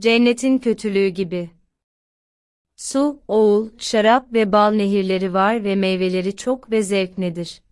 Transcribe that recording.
Cennetin kötülüğü gibi. Su, oğul, şarap ve bal nehirleri var ve meyveleri çok ve zevk nedir?